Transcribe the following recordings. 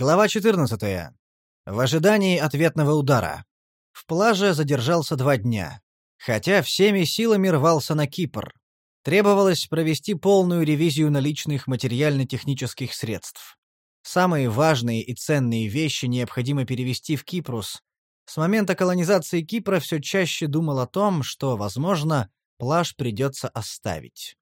Глава 14. В ожидании ответного удара. В плаже задержался два дня. Хотя всеми силами рвался на Кипр. Требовалось провести полную ревизию наличных материально-технических средств. Самые важные и ценные вещи необходимо перевести в Кипрус. С момента колонизации Кипра все чаще думал о том, что, возможно, плаж придется оставить.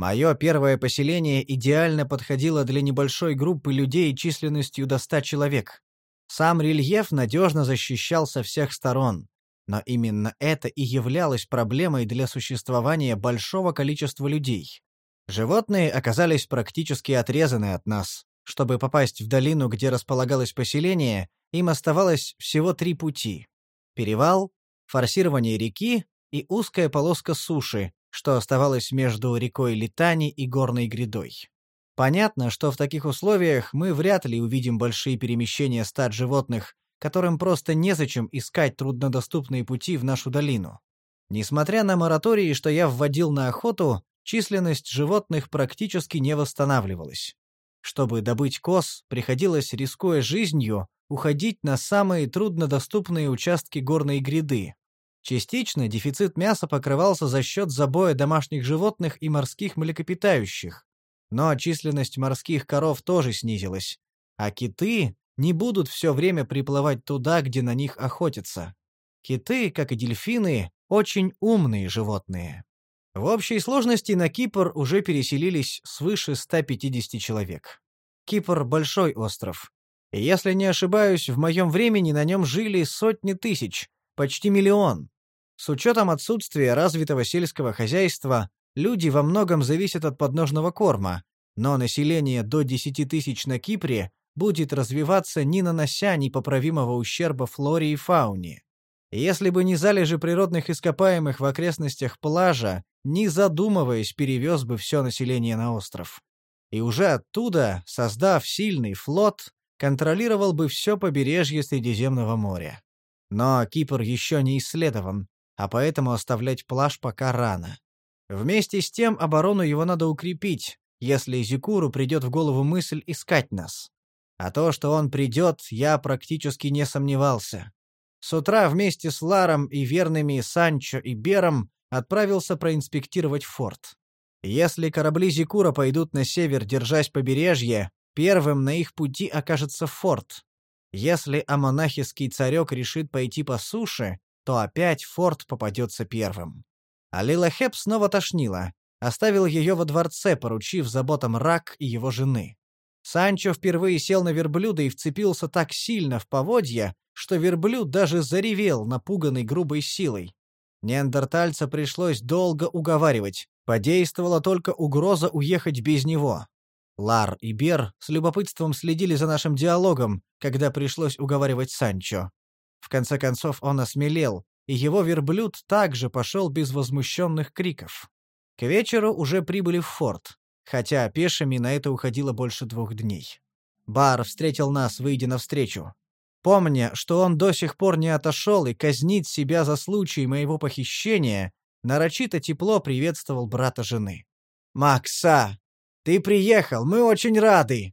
Мое первое поселение идеально подходило для небольшой группы людей численностью до ста человек. Сам рельеф надежно защищал со всех сторон. Но именно это и являлось проблемой для существования большого количества людей. Животные оказались практически отрезаны от нас. Чтобы попасть в долину, где располагалось поселение, им оставалось всего три пути. Перевал, форсирование реки и узкая полоска суши, что оставалось между рекой Литани и горной грядой. Понятно, что в таких условиях мы вряд ли увидим большие перемещения стад животных, которым просто незачем искать труднодоступные пути в нашу долину. Несмотря на моратории, что я вводил на охоту, численность животных практически не восстанавливалась. Чтобы добыть коз, приходилось, рискуя жизнью, уходить на самые труднодоступные участки горной гряды, Частично дефицит мяса покрывался за счет забоя домашних животных и морских млекопитающих. Но численность морских коров тоже снизилась. А киты не будут все время приплывать туда, где на них охотятся. Киты, как и дельфины, очень умные животные. В общей сложности на Кипр уже переселились свыше 150 человек. Кипр — большой остров. И если не ошибаюсь, в моем времени на нем жили сотни тысяч, почти миллион. С учетом отсутствия развитого сельского хозяйства, люди во многом зависят от подножного корма, но население до 10 тысяч на Кипре будет развиваться, не нанося непоправимого ущерба флоре и фауне. Если бы не залежи природных ископаемых в окрестностях плажа, не задумываясь, перевез бы все население на остров. И уже оттуда, создав сильный флот, контролировал бы все побережье Средиземного моря. Но Кипр еще не исследован, а поэтому оставлять плаж пока рано. Вместе с тем оборону его надо укрепить, если Зикуру придет в голову мысль искать нас. А то, что он придет, я практически не сомневался. С утра вместе с Ларом и верными Санчо и Бером отправился проинспектировать форт. Если корабли Зикура пойдут на север, держась побережье, первым на их пути окажется форт. Если амонахиский царек решит пойти по суше, то опять форт попадется первым. А Лилахеп снова тошнила. Оставил ее во дворце, поручив заботам Рак и его жены. Санчо впервые сел на верблюда и вцепился так сильно в поводья, что верблюд даже заревел, напуганный грубой силой. Неандертальца пришлось долго уговаривать. Подействовала только угроза уехать без него. Лар и Бер с любопытством следили за нашим диалогом, когда пришлось уговаривать Санчо. В конце концов он осмелел, и его верблюд также пошел без возмущенных криков. К вечеру уже прибыли в форт, хотя пешими на это уходило больше двух дней. Бар встретил нас, выйдя навстречу. Помня, что он до сих пор не отошел и казнит себя за случай моего похищения, нарочито тепло приветствовал брата жены. «Макса, ты приехал, мы очень рады!»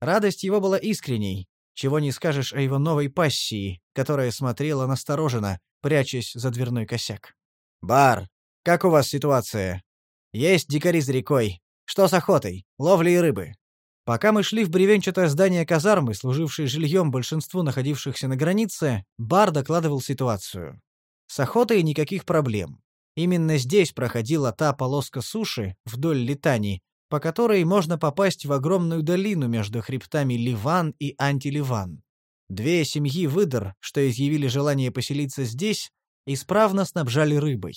Радость его была искренней, чего не скажешь о его новой пассии, которая смотрела настороженно, прячась за дверной косяк. «Бар, как у вас ситуация? Есть дикари за рекой. Что с охотой? Ловли и рыбы?» Пока мы шли в бревенчатое здание казармы, служившее жильем большинству находившихся на границе, Бар докладывал ситуацию. С охотой никаких проблем. Именно здесь проходила та полоска суши вдоль Литани, по которой можно попасть в огромную долину между хребтами Ливан и Антиливан. Две семьи выдр, что изъявили желание поселиться здесь, исправно снабжали рыбой.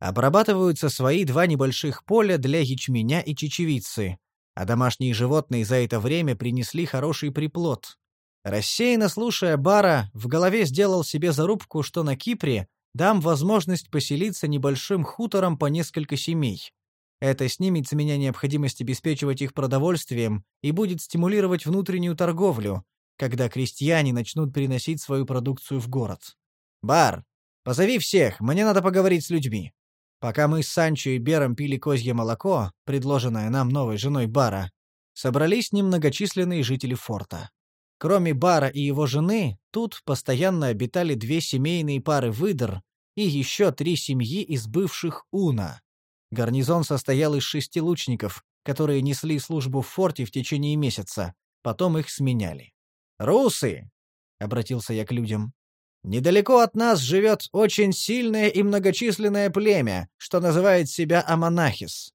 Обрабатываются свои два небольших поля для ячменя и чечевицы, а домашние животные за это время принесли хороший приплод. Рассеянно слушая Бара, в голове сделал себе зарубку, что на Кипре дам возможность поселиться небольшим хутором по несколько семей. Это снимет с меня необходимость обеспечивать их продовольствием и будет стимулировать внутреннюю торговлю, когда крестьяне начнут переносить свою продукцию в город. «Бар, позови всех, мне надо поговорить с людьми». Пока мы с Санчо и Бером пили козье молоко, предложенное нам новой женой Бара, собрались немногочисленные жители форта. Кроме Бара и его жены, тут постоянно обитали две семейные пары выдр и еще три семьи из бывших Уна. Гарнизон состоял из шести лучников, которые несли службу в форте в течение месяца, потом их сменяли. «Русы!» — обратился я к людям. «Недалеко от нас живет очень сильное и многочисленное племя, что называет себя Аманахис.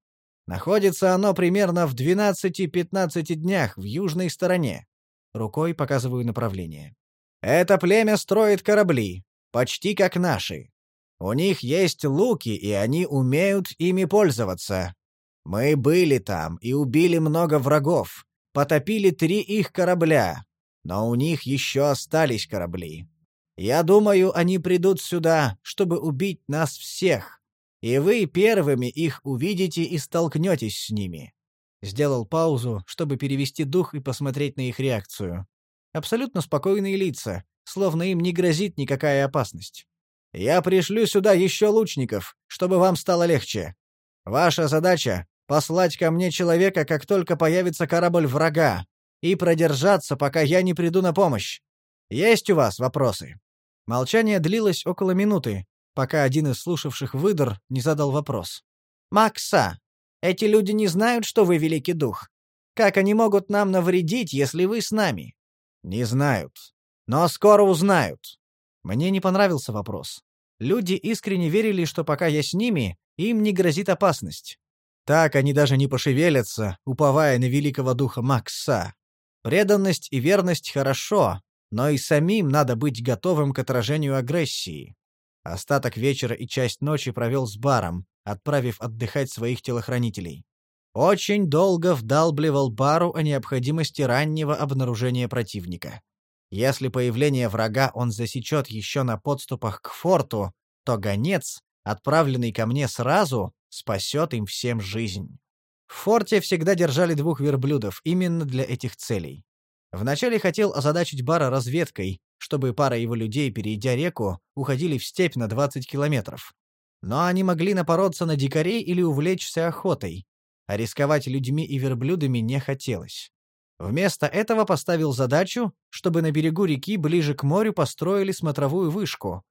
Находится оно примерно в 12-15 днях в южной стороне. Рукой показываю направление. Это племя строит корабли, почти как наши. У них есть луки, и они умеют ими пользоваться. Мы были там и убили много врагов, потопили три их корабля, но у них еще остались корабли. Я думаю, они придут сюда, чтобы убить нас всех, и вы первыми их увидите и столкнетесь с ними». Сделал паузу, чтобы перевести дух и посмотреть на их реакцию. Абсолютно спокойные лица, словно им не грозит никакая опасность. «Я пришлю сюда еще лучников, чтобы вам стало легче. Ваша задача послать ко мне человека, как только появится корабль врага, и продержаться, пока я не приду на помощь. Есть у вас вопросы?» Молчание длилось около минуты, пока один из слушавших выдор не задал вопрос. «Макса, эти люди не знают, что вы великий дух. Как они могут нам навредить, если вы с нами?» «Не знают. Но скоро узнают». Мне не понравился вопрос. Люди искренне верили, что пока я с ними, им не грозит опасность. Так они даже не пошевелятся, уповая на великого духа Макса. Преданность и верность хорошо, но и самим надо быть готовым к отражению агрессии. Остаток вечера и часть ночи провел с баром, отправив отдыхать своих телохранителей. Очень долго вдалбливал бару о необходимости раннего обнаружения противника. Если появление врага он засечет еще на подступах к форту, то гонец, отправленный ко мне сразу, спасет им всем жизнь. В форте всегда держали двух верблюдов именно для этих целей. Вначале хотел озадачить Бара разведкой, чтобы пара его людей, перейдя реку, уходили в степь на 20 километров. Но они могли напороться на дикарей или увлечься охотой, а рисковать людьми и верблюдами не хотелось. Вместо этого поставил задачу, чтобы на берегу реки ближе к морю построили смотровую вышку,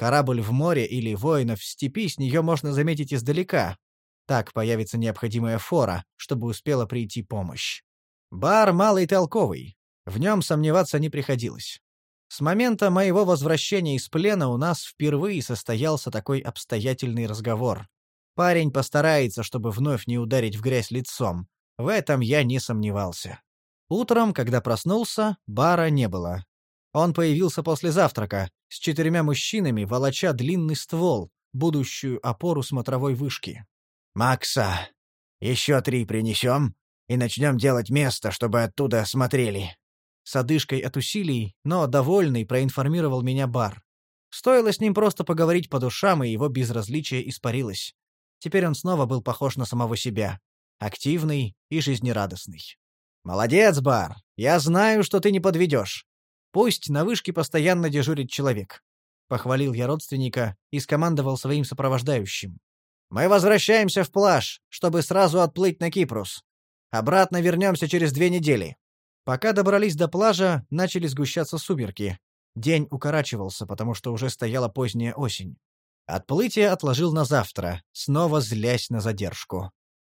Корабль в море или воинов в степи с нее можно заметить издалека. Так появится необходимая фора, чтобы успела прийти помощь. Бар малый толковый. В нем сомневаться не приходилось. С момента моего возвращения из плена у нас впервые состоялся такой обстоятельный разговор. Парень постарается, чтобы вновь не ударить в грязь лицом. В этом я не сомневался. Утром, когда проснулся, бара не было. Он появился после завтрака, с четырьмя мужчинами, волоча длинный ствол, будущую опору смотровой вышки. «Макса, еще три принесем, и начнем делать место, чтобы оттуда смотрели». С одышкой от усилий, но довольный, проинформировал меня Бар. Стоило с ним просто поговорить по душам, и его безразличие испарилось. Теперь он снова был похож на самого себя. Активный и жизнерадостный. «Молодец, Бар! Я знаю, что ты не подведешь. Пусть на вышке постоянно дежурит человек. Похвалил я родственника и скомандовал своим сопровождающим. Мы возвращаемся в плаж, чтобы сразу отплыть на Кипрус. Обратно вернемся через две недели. Пока добрались до плажа, начали сгущаться сумерки. День укорачивался, потому что уже стояла поздняя осень. Отплытие отложил на завтра, снова злясь на задержку.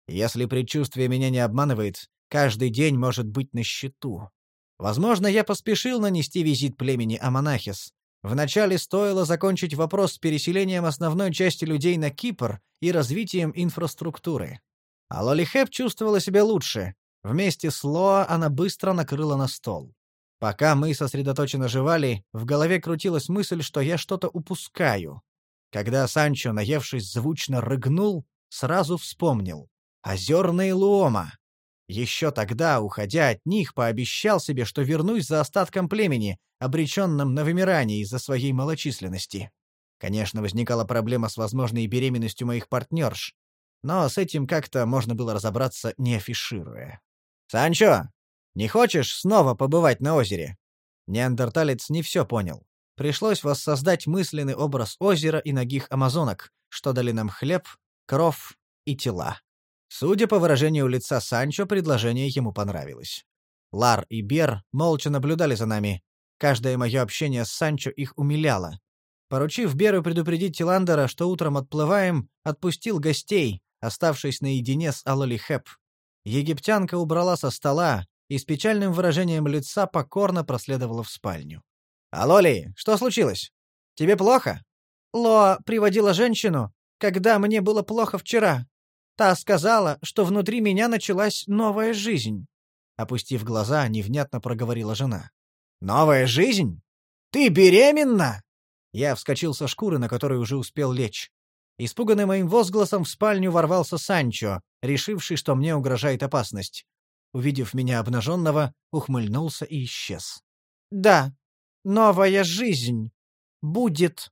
Если предчувствие меня не обманывает, каждый день может быть на счету. Возможно, я поспешил нанести визит племени Аманахис. Вначале стоило закончить вопрос с переселением основной части людей на Кипр и развитием инфраструктуры. А Лолихеп чувствовала себя лучше. Вместе с Лоа она быстро накрыла на стол. Пока мы сосредоточенно жевали, в голове крутилась мысль, что я что-то упускаю. Когда Санчо, наевшись, звучно рыгнул, сразу вспомнил. Озерные Луома. Еще тогда, уходя от них, пообещал себе, что вернусь за остатком племени, обреченным на вымирание из-за своей малочисленности. Конечно, возникала проблема с возможной беременностью моих партнерш, но с этим как-то можно было разобраться, не афишируя. «Санчо, не хочешь снова побывать на озере?» Неандерталец не все понял. Пришлось воссоздать мысленный образ озера и ногих амазонок, что дали нам хлеб, кров и тела. Судя по выражению лица Санчо, предложение ему понравилось. Лар и Бер молча наблюдали за нами. Каждое мое общение с Санчо их умиляло. Поручив Беру предупредить Тиландера, что утром отплываем, отпустил гостей, оставшись наедине с Алоли Хэп. Египтянка убрала со стола и с печальным выражением лица покорно проследовала в спальню. «Алоли, что случилось? Тебе плохо?» «Лоа приводила женщину, когда мне было плохо вчера. Та сказала, что внутри меня началась новая жизнь». Опустив глаза, невнятно проговорила жена. «Новая жизнь? Ты беременна?» Я вскочил со шкуры, на которой уже успел лечь. Испуганный моим возгласом в спальню ворвался Санчо, решивший, что мне угрожает опасность. Увидев меня обнаженного, ухмыльнулся и исчез. «Да, новая жизнь. Будет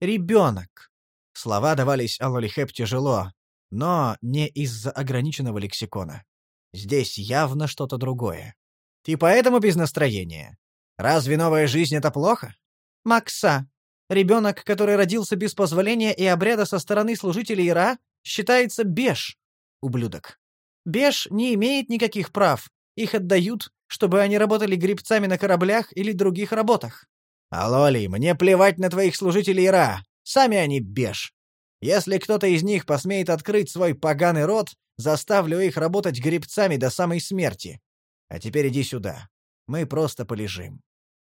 ребенок». Слова давались Алолихеп тяжело, но не из-за ограниченного лексикона. Здесь явно что-то другое. Ты поэтому без настроения? Разве новая жизнь — это плохо? Макса, ребенок, который родился без позволения и обряда со стороны служителей Ира, считается беж, ублюдок. Беж не имеет никаких прав. Их отдают, чтобы они работали грибцами на кораблях или других работах. Алоли, мне плевать на твоих служителей Ира. Сами они беж. Если кто-то из них посмеет открыть свой поганый рот, заставлю их работать грибцами до самой смерти. А теперь иди сюда. Мы просто полежим.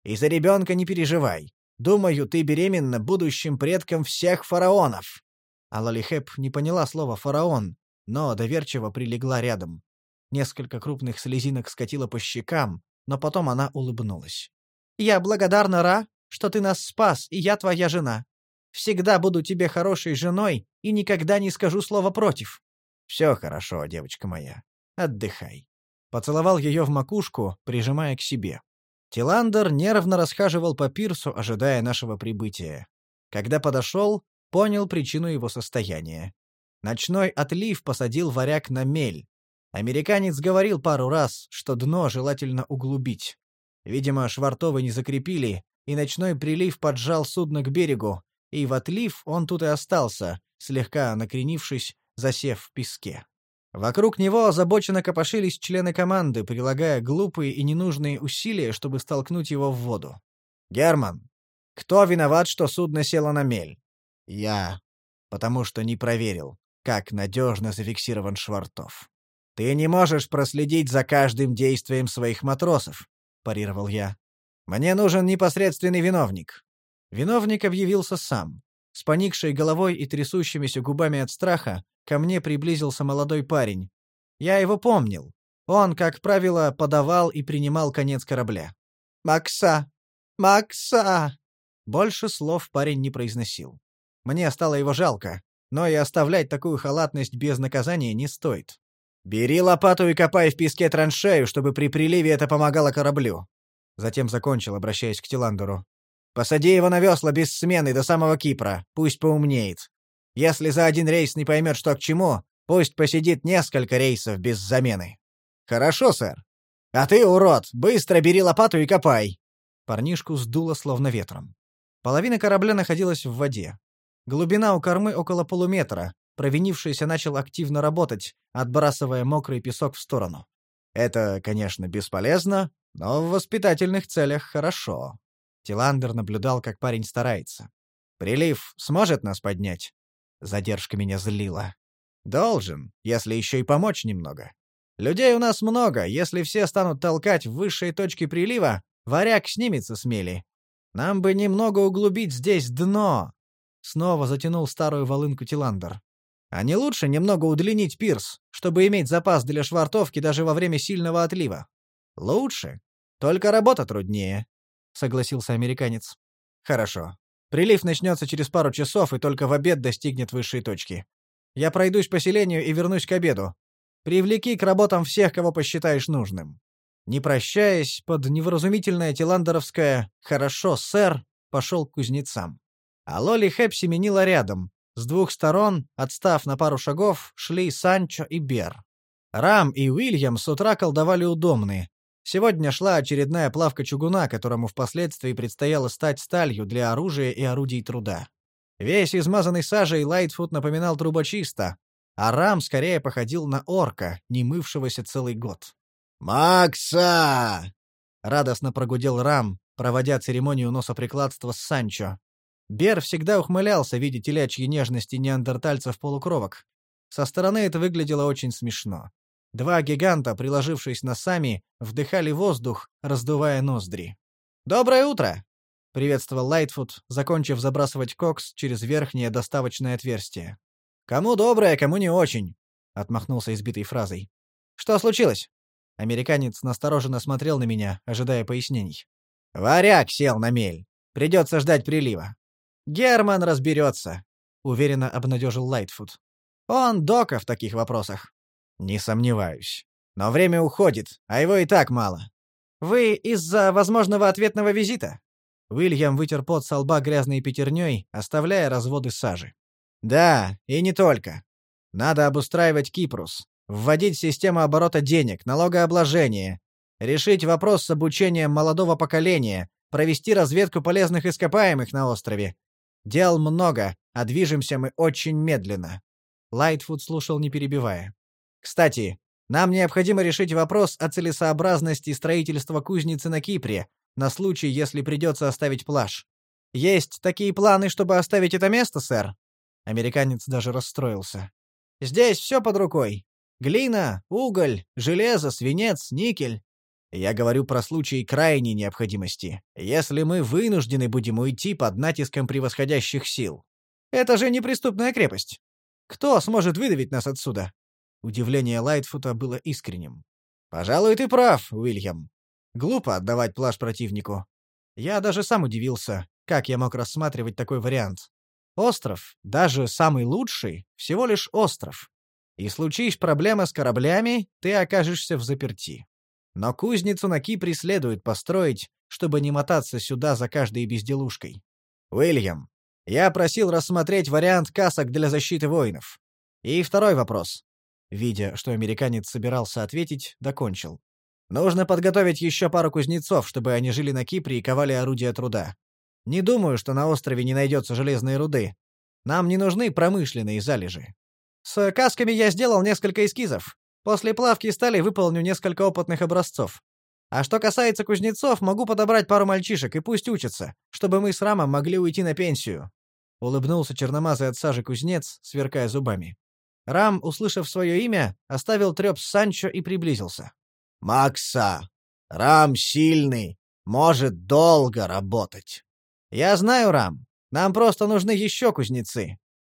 И за ребенка не переживай. Думаю, ты беременна будущим предком всех фараонов». Алалихеп не поняла слова «фараон», но доверчиво прилегла рядом. Несколько крупных слезинок скатило по щекам, но потом она улыбнулась. «Я благодарна, Ра, что ты нас спас, и я твоя жена. Всегда буду тебе хорошей женой и никогда не скажу слова против». «Все хорошо, девочка моя. Отдыхай». Поцеловал ее в макушку, прижимая к себе. Тиландер нервно расхаживал по пирсу, ожидая нашего прибытия. Когда подошел, понял причину его состояния. Ночной отлив посадил варяг на мель. Американец говорил пару раз, что дно желательно углубить. Видимо, швартовы не закрепили, и ночной прилив поджал судно к берегу, и в отлив он тут и остался, слегка накренившись, засев в песке. Вокруг него озабоченно копошились члены команды, прилагая глупые и ненужные усилия, чтобы столкнуть его в воду. «Герман, кто виноват, что судно село на мель?» «Я. Потому что не проверил, как надежно зафиксирован Швартов». «Ты не можешь проследить за каждым действием своих матросов», — парировал я. «Мне нужен непосредственный виновник». Виновник объявился сам. С поникшей головой и трясущимися губами от страха ко мне приблизился молодой парень. Я его помнил. Он, как правило, подавал и принимал конец корабля. «Макса! Макса!» Больше слов парень не произносил. Мне стало его жалко, но и оставлять такую халатность без наказания не стоит. «Бери лопату и копай в песке траншею, чтобы при приливе это помогало кораблю». Затем закончил, обращаясь к Тиландеру. Посади его на весла без смены до самого Кипра, пусть поумнеет. Если за один рейс не поймет, что к чему, пусть посидит несколько рейсов без замены. Хорошо, сэр. А ты, урод, быстро бери лопату и копай. Парнишку сдуло словно ветром. Половина корабля находилась в воде. Глубина у кормы около полуметра. Провинившийся начал активно работать, отбрасывая мокрый песок в сторону. Это, конечно, бесполезно, но в воспитательных целях хорошо. Тиландер наблюдал, как парень старается. «Прилив сможет нас поднять?» Задержка меня злила. «Должен, если еще и помочь немного. Людей у нас много, если все станут толкать в высшие точки прилива, варяг снимется с. Нам бы немного углубить здесь дно!» Снова затянул старую волынку Тиландер. «А не лучше немного удлинить пирс, чтобы иметь запас для швартовки даже во время сильного отлива?» «Лучше. Только работа труднее. — согласился американец. «Хорошо. Прилив начнется через пару часов и только в обед достигнет высшей точки. Я пройдусь по селению и вернусь к обеду. Привлеки к работам всех, кого посчитаешь нужным». Не прощаясь, под невразумительное тиландеровское «хорошо, сэр», пошел к кузнецам. А Лоли Хэп семенила рядом. С двух сторон, отстав на пару шагов, шли Санчо и Бер. Рам и Уильям с утра колдовали удобные, Сегодня шла очередная плавка чугуна, которому впоследствии предстояло стать сталью для оружия и орудий труда. Весь измазанный сажей Лайтфуд напоминал трубочиста, а Рам скорее походил на орка, не мывшегося целый год. «Макса!» — радостно прогудел Рам, проводя церемонию носоприкладства с Санчо. Бер всегда ухмылялся, видя телячьи нежности неандертальцев-полукровок. Со стороны это выглядело очень смешно. Два гиганта, приложившись носами, вдыхали воздух, раздувая ноздри. «Доброе утро!» — приветствовал Лайтфуд, закончив забрасывать кокс через верхнее доставочное отверстие. «Кому доброе, кому не очень», — отмахнулся избитой фразой. «Что случилось?» Американец настороженно смотрел на меня, ожидая пояснений. «Варяг сел на мель. Придется ждать прилива». «Герман разберется», — уверенно обнадежил Лайтфуд. «Он дока в таких вопросах». «Не сомневаюсь. Но время уходит, а его и так мало». «Вы из-за возможного ответного визита?» Уильям вытер пот со лба грязной пятерней, оставляя разводы сажи. «Да, и не только. Надо обустраивать Кипрус, вводить систему оборота денег, налогообложение, решить вопрос с обучением молодого поколения, провести разведку полезных ископаемых на острове. Дел много, а движемся мы очень медленно». Лайтфуд слушал, не перебивая. «Кстати, нам необходимо решить вопрос о целесообразности строительства кузницы на Кипре, на случай, если придется оставить плаж. Есть такие планы, чтобы оставить это место, сэр?» Американец даже расстроился. «Здесь все под рукой. Глина, уголь, железо, свинец, никель. Я говорю про случай крайней необходимости, если мы вынуждены будем уйти под натиском превосходящих сил. Это же неприступная крепость. Кто сможет выдавить нас отсюда?» Удивление Лайтфута было искренним. «Пожалуй, ты прав, Уильям. Глупо отдавать плащ противнику. Я даже сам удивился, как я мог рассматривать такой вариант. Остров, даже самый лучший, всего лишь остров. И случись проблема с кораблями, ты окажешься в заперти. Но кузницу на Кипре следует построить, чтобы не мотаться сюда за каждой безделушкой. Уильям, я просил рассмотреть вариант касок для защиты воинов. И второй вопрос. Видя, что американец собирался ответить, докончил. Нужно подготовить еще пару кузнецов, чтобы они жили на Кипре и ковали орудия труда. Не думаю, что на острове не найдется железной руды. Нам не нужны промышленные залежи. С касками я сделал несколько эскизов. После плавки стали выполню несколько опытных образцов. А что касается кузнецов, могу подобрать пару мальчишек и пусть учатся, чтобы мы с Рамом могли уйти на пенсию. Улыбнулся черномазый от сажи кузнец, сверкая зубами. Рам, услышав свое имя, оставил треп с Санчо и приблизился. Макса, Рам сильный, может долго работать. Я знаю, Рам. Нам просто нужны еще кузнецы.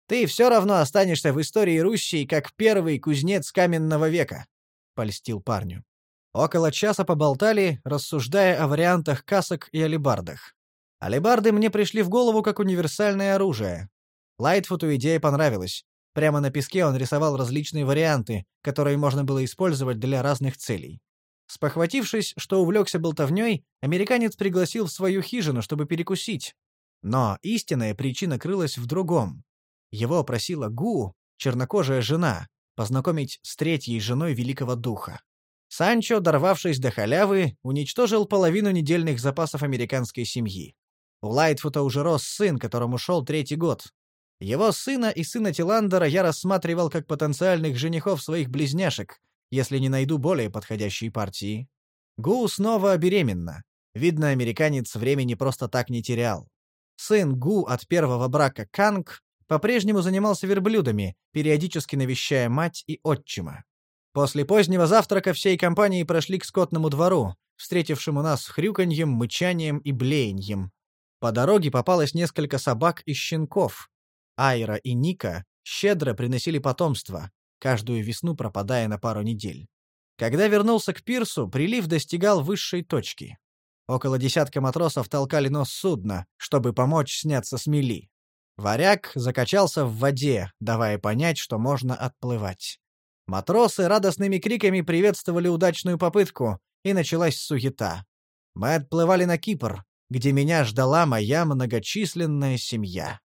Ты все равно останешься в истории Руси как первый кузнец каменного века, польстил парню. Около часа поболтали, рассуждая о вариантах касок и алебардах. Алебарды мне пришли в голову как универсальное оружие. Лайтфуту идея понравилась. Прямо на песке он рисовал различные варианты, которые можно было использовать для разных целей. Спохватившись, что увлекся болтовней, американец пригласил в свою хижину, чтобы перекусить. Но истинная причина крылась в другом. Его просила Гу, чернокожая жена, познакомить с третьей женой Великого Духа. Санчо, дорвавшись до халявы, уничтожил половину недельных запасов американской семьи. У Лайтфута уже рос сын, которому шел третий год. Его сына и сына Тиландера я рассматривал как потенциальных женихов своих близняшек, если не найду более подходящей партии. Гу снова беременна. Видно, американец времени просто так не терял. Сын Гу от первого брака Канг по-прежнему занимался верблюдами, периодически навещая мать и отчима. После позднего завтрака всей компанией прошли к скотному двору, встретившему нас хрюканьем, мычанием и блеяньем. По дороге попалось несколько собак и щенков. Айра и Ника щедро приносили потомство, каждую весну пропадая на пару недель. Когда вернулся к пирсу, прилив достигал высшей точки. Около десятка матросов толкали нос судна, чтобы помочь сняться с мели. Варяг закачался в воде, давая понять, что можно отплывать. Матросы радостными криками приветствовали удачную попытку, и началась суета. Мы отплывали на Кипр, где меня ждала моя многочисленная семья.